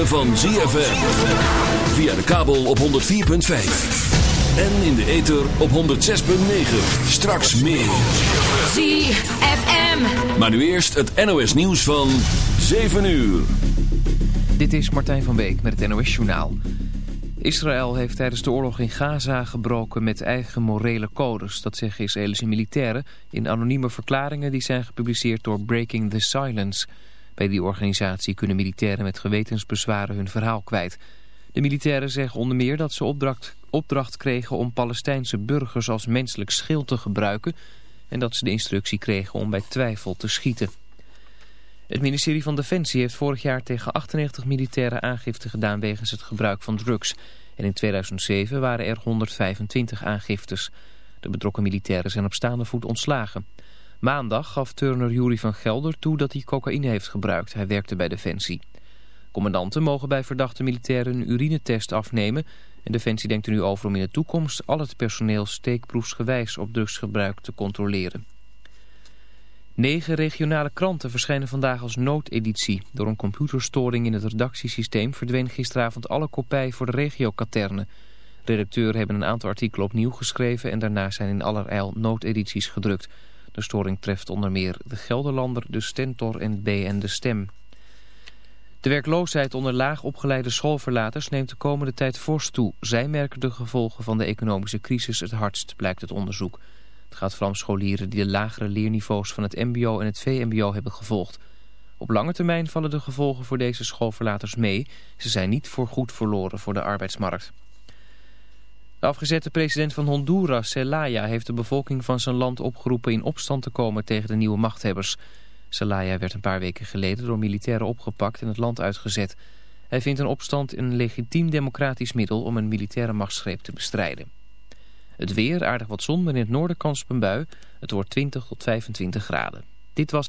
ritme van ZFM. Via de kabel op 104.5. En in de ether op 106.9. Straks meer. ZFM. Maar nu eerst het NOS nieuws van 7 uur. Dit is Martijn van Beek met het NOS Journaal. Israël heeft tijdens de oorlog in Gaza gebroken met eigen morele codes. Dat zeggen Israëlische militairen in anonieme verklaringen die zijn gepubliceerd door Breaking the Silence. Bij die organisatie kunnen militairen met gewetensbezwaren hun verhaal kwijt. De militairen zeggen onder meer dat ze opdracht, opdracht kregen om Palestijnse burgers als menselijk schild te gebruiken... en dat ze de instructie kregen om bij twijfel te schieten. Het ministerie van Defensie heeft vorig jaar tegen 98 militairen aangifte gedaan wegens het gebruik van drugs. En in 2007 waren er 125 aangiftes. De betrokken militairen zijn op staande voet ontslagen. Maandag gaf Turner Jury van Gelder toe dat hij cocaïne heeft gebruikt. Hij werkte bij Defensie. Commandanten mogen bij verdachte militairen een urinetest afnemen. En Defensie denkt er nu over om in de toekomst al het personeel steekproefsgewijs op drugsgebruik te controleren. Negen regionale kranten verschijnen vandaag als noodeditie. Door een computerstoring in het redactiesysteem verdween gisteravond alle kopij voor de regiokaterne. Redacteuren hebben een aantal artikelen opnieuw geschreven en daarna zijn in allerijl noodedities gedrukt. De storing treft onder meer de Gelderlander, de Stentor en BN De Stem. De werkloosheid onder laag opgeleide schoolverlaters neemt de komende tijd fors toe. Zij merken de gevolgen van de economische crisis het hardst, blijkt het onderzoek. Het gaat vooral om scholieren die de lagere leerniveaus van het mbo en het VMBO hebben gevolgd. Op lange termijn vallen de gevolgen voor deze schoolverlaters mee. Ze zijn niet voorgoed verloren voor de arbeidsmarkt. De afgezette president van Honduras, Zelaya, heeft de bevolking van zijn land opgeroepen in opstand te komen tegen de nieuwe machthebbers. Zelaya werd een paar weken geleden door militairen opgepakt en het land uitgezet. Hij vindt een opstand een legitiem democratisch middel om een militaire machtsgreep te bestrijden. Het weer, aardig wat zon, maar in het noorden kans op een bui. Het wordt 20 tot 25 graden. Dit was...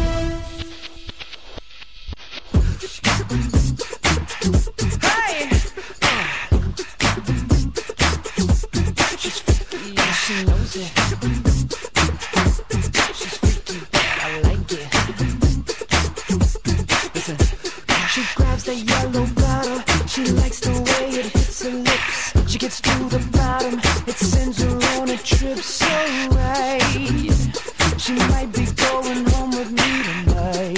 gets to the bottom, it sends her on a trip so right. She might be going home with me tonight.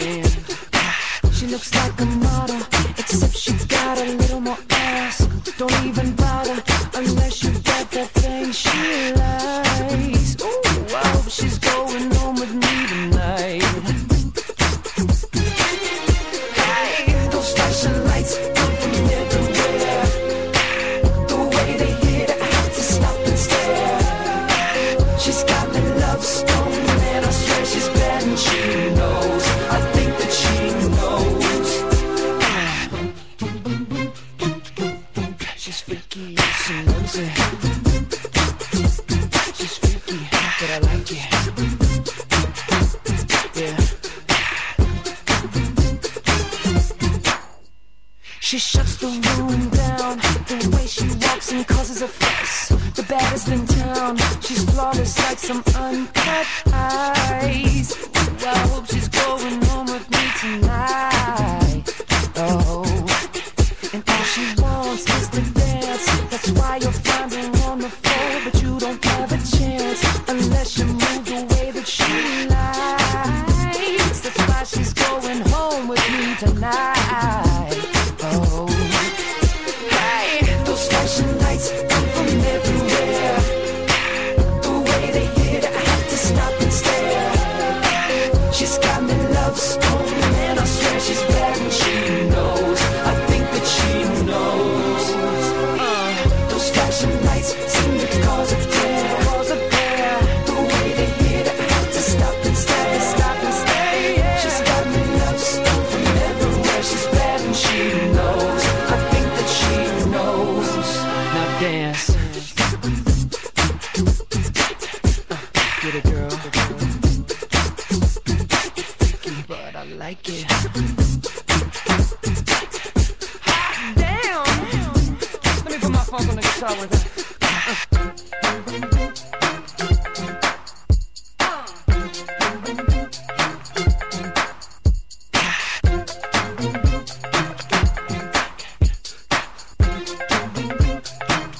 And she looks like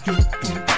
do, do.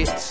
It's.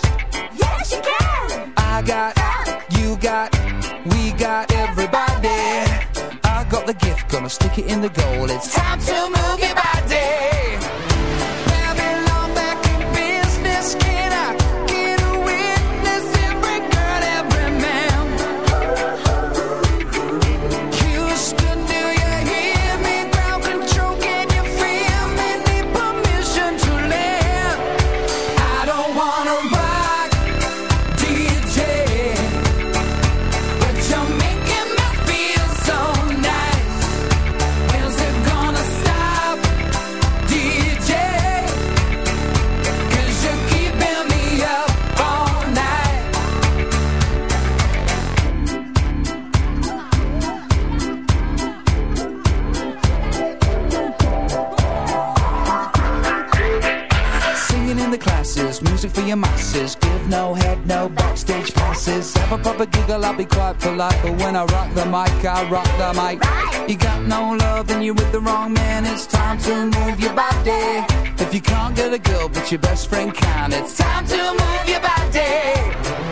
Girl, I'll be quite polite, but when I rock the mic, I rock the mic. Right. You got no love and you're with the wrong man, it's time to move your body. If you can't get a girl, but your best friend can, it's time to move your body.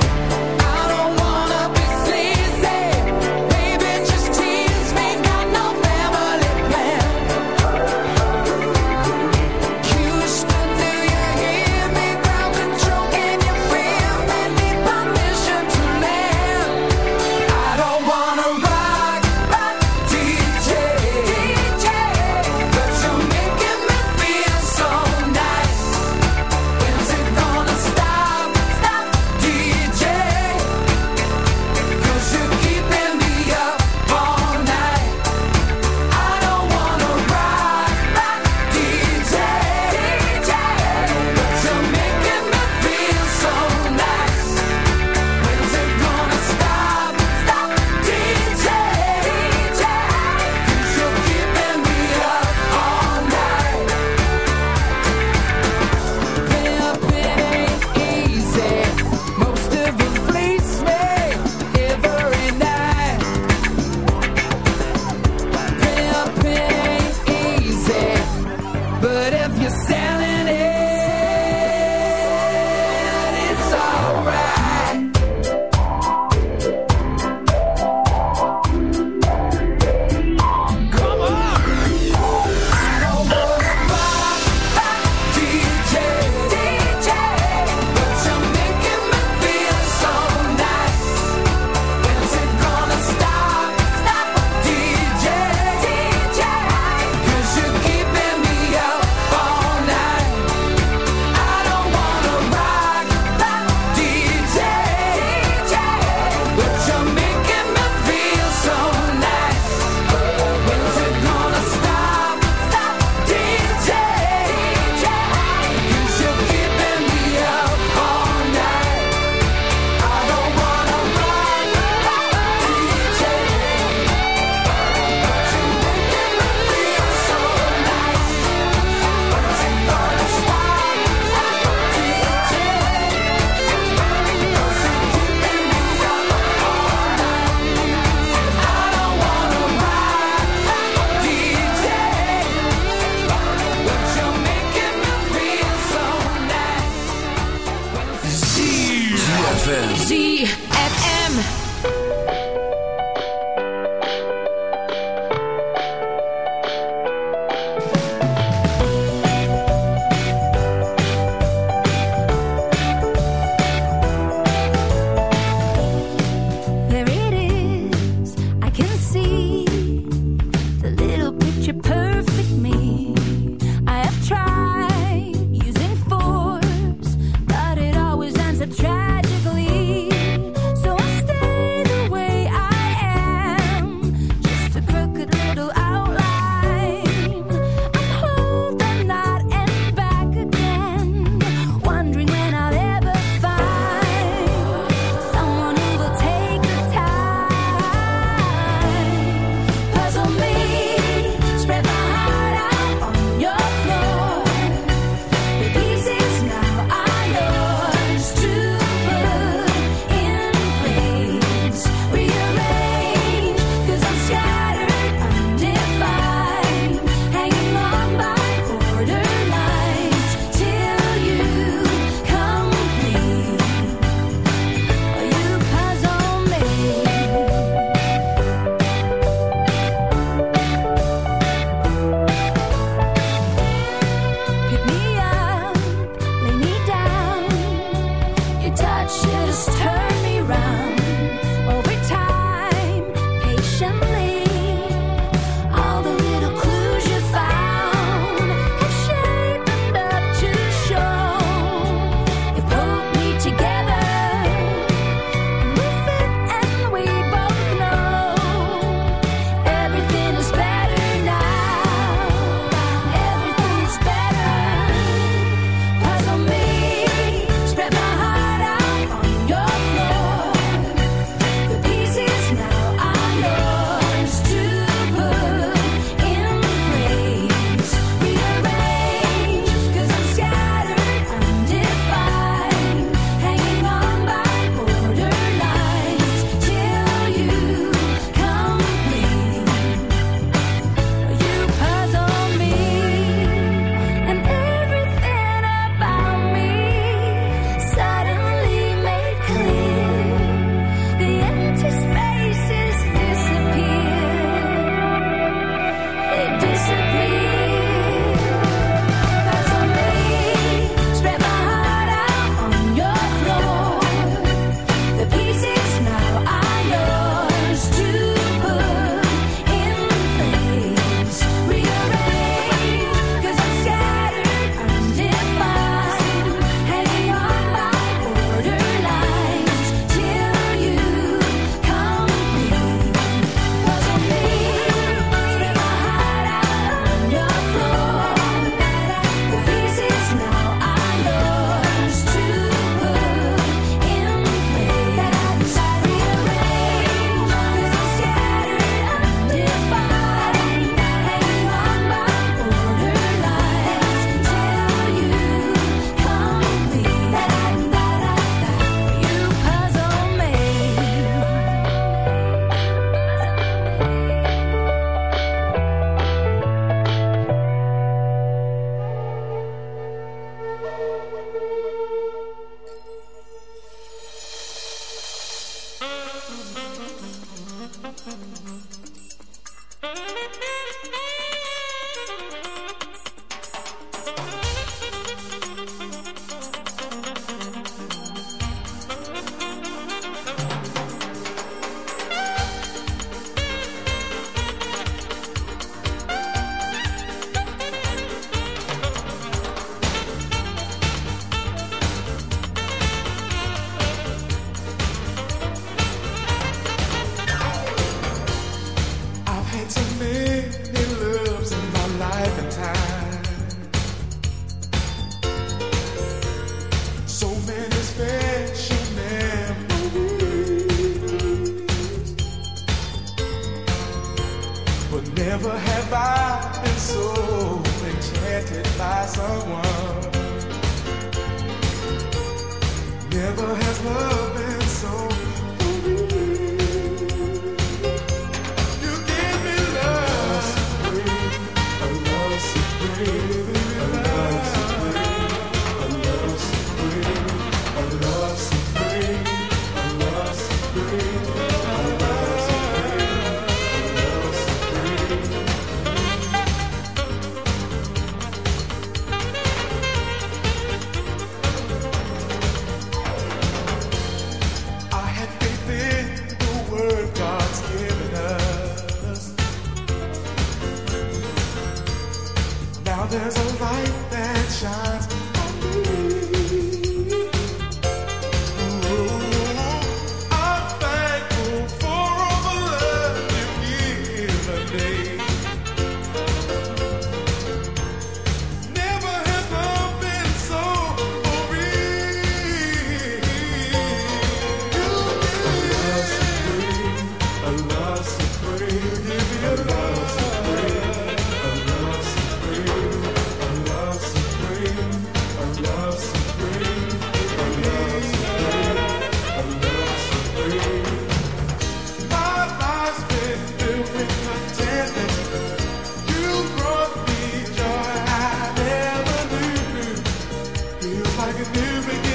like a new beginning.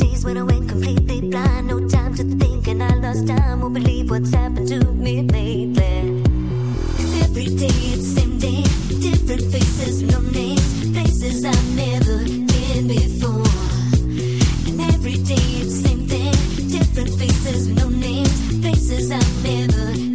days when I went completely blind. No time to think, and I lost time. Won't believe what's happened to me lately. Cause every day it's the same day. Different faces, no names. Places I've never been before. And every day it's the same thing. Different faces, no names. Places I've never